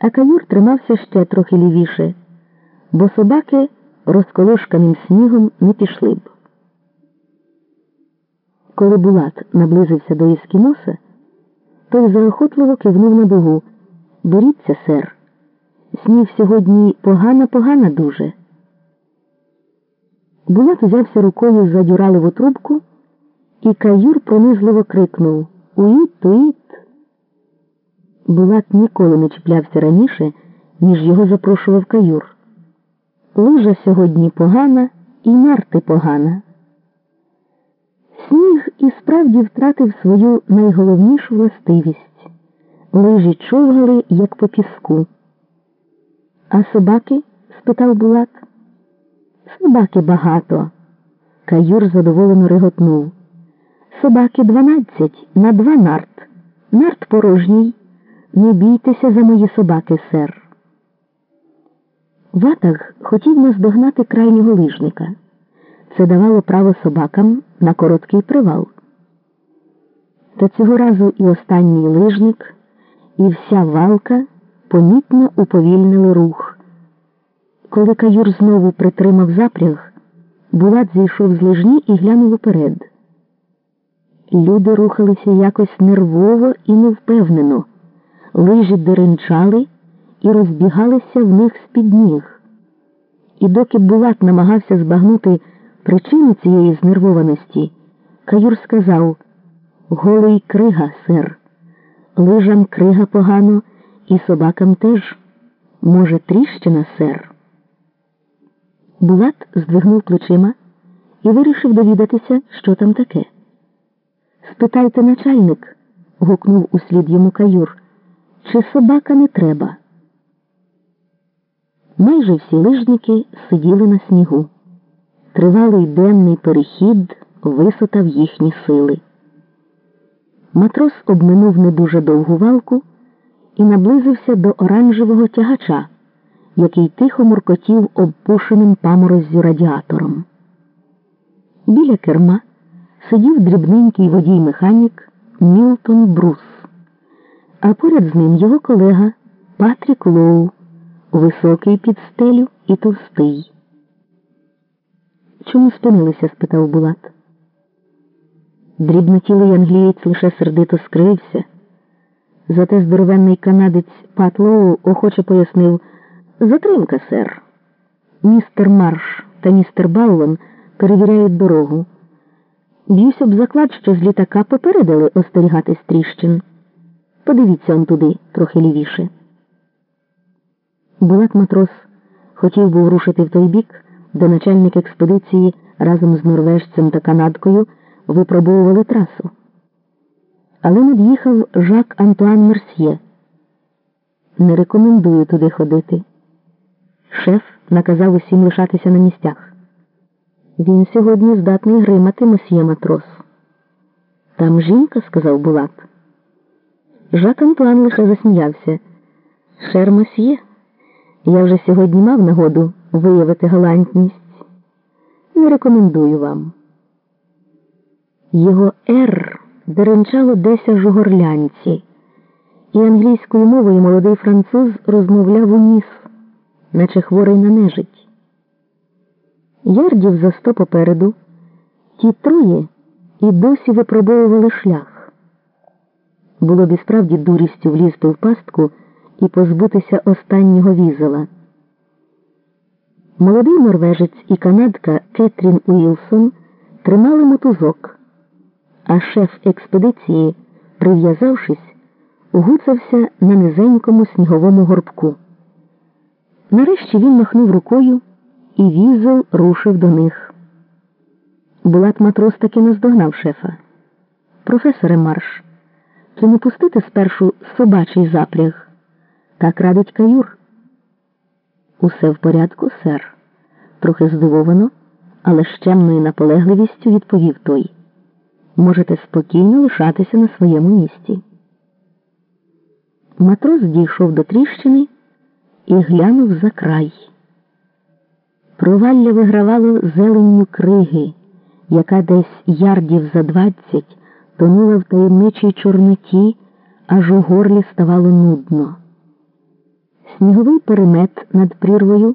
а каюр тримався ще трохи лівіше, бо собаки розколошканим снігом не пішли б. Коли Булат наблизився до Іскіноса, той заохотливо кивнув на дугу. Боріться, сер. Сніг сьогодні погана, погана дуже. Булат узявся рукою за дюралеву трубку, і каюр пронизливо крикнув Уїт, уїт. Булат ніколи не чіплявся раніше, ніж його запрошував каюр. Лижа сьогодні погана і нарти погана. Сніг і справді втратив свою найголовнішу властивість лижі човгали, як по піску. А собаки? спитав Булат. Собаки багато. Каюр задоволено реготнув. Собаки дванадцять на два нарт. Нарт порожній. Не бійтеся за мої собаки, сер. Ватаг хотів наздогнати крайнього лижника. Це давало право собакам на короткий привал. Та цього разу і останній лижник, і вся валка помітно уповільнили рух. Коли каюр знову притримав запряг, Булат зійшов з лижні і глянув уперед. Люди рухалися якось нервово і невпевнено, лижі деренчали і розбігалися в них з-під ніг. І доки Булат намагався збагнути причину цієї знервованості, Каюр сказав Голий крига, сер. Лижам крига погано, і собакам теж. Може, тріщина, сер. Булат здвигнув плечима і вирішив довідатися, що там таке. Спитайте, начальник, гукнув услід йому каюр, чи собака не треба. Майже всі лижники сиділи на снігу. Тривалий денний перехід висотав їхні сили. Матрос обминув не дуже довгу валку і наблизився до оранжевого тягача, який тихо муркотів обпушеним памороззю радіатором. Біля керма сидів дрібненький водій механік Мілтон Брус, а поряд з ним його колега Патрік Лоу, високий під стелю і товстий. Чому спинилися? спитав Булат. Дрібнотілий англієць лише сердито скрився. Зате здоровенний канадець Пат Лоу охоче пояснив Затримка, сер. Містер Марш та містер Баллон перевіряють дорогу. Б'юсь об заклад, що з літака попередили остерігатись тріщин. Подивіться он туди, трохи лівіше. Булат матрос хотів був рушити в той бік, де начальник експедиції разом з норвежцем та канадкою випробовували трасу. Але над'їхав Жак Антуан Мерсьє. Не рекомендую туди ходити. Шеф наказав усім лишатися на місцях. Він сьогодні здатний гримати мосьє матрос. Там жінка, сказав Булат. Жак Антуан лише засміявся. Шер мосьє, я вже сьогодні мав нагоду виявити галантність. Не рекомендую вам. Його «Р» деренчало десь аж у горлянці, і англійською мовою молодий француз розмовляв у ніс, наче хворий на нежить. Ярдів за сто попереду, ті троє і досі випробовували шлях. Було б і справді дурістю влізти в пастку і позбутися останнього візела. Молодий норвежець і канадка Кетрін Уілсон тримали мотузок, а шеф експедиції, прив'язавшись, гуцався на низенькому сніговому горбку. Нарешті він махнув рукою, і візел рушив до них. Булат матрос таки наздогнав шефа. Професоре Марш, чи не пустити спершу собачий запряг? Так радить каюр. Усе в порядку, сер, трохи здивовано, але з чемною наполегливістю відповів той. Можете спокійно лишатися на своєму місці. Матрос дійшов до тріщини і глянув за край. Провалля вигравало зеленню криги, яка десь ярдів за двадцять тонула в таємничій чорноті, аж у горлі ставало нудно. сніговий перемет над прірвою.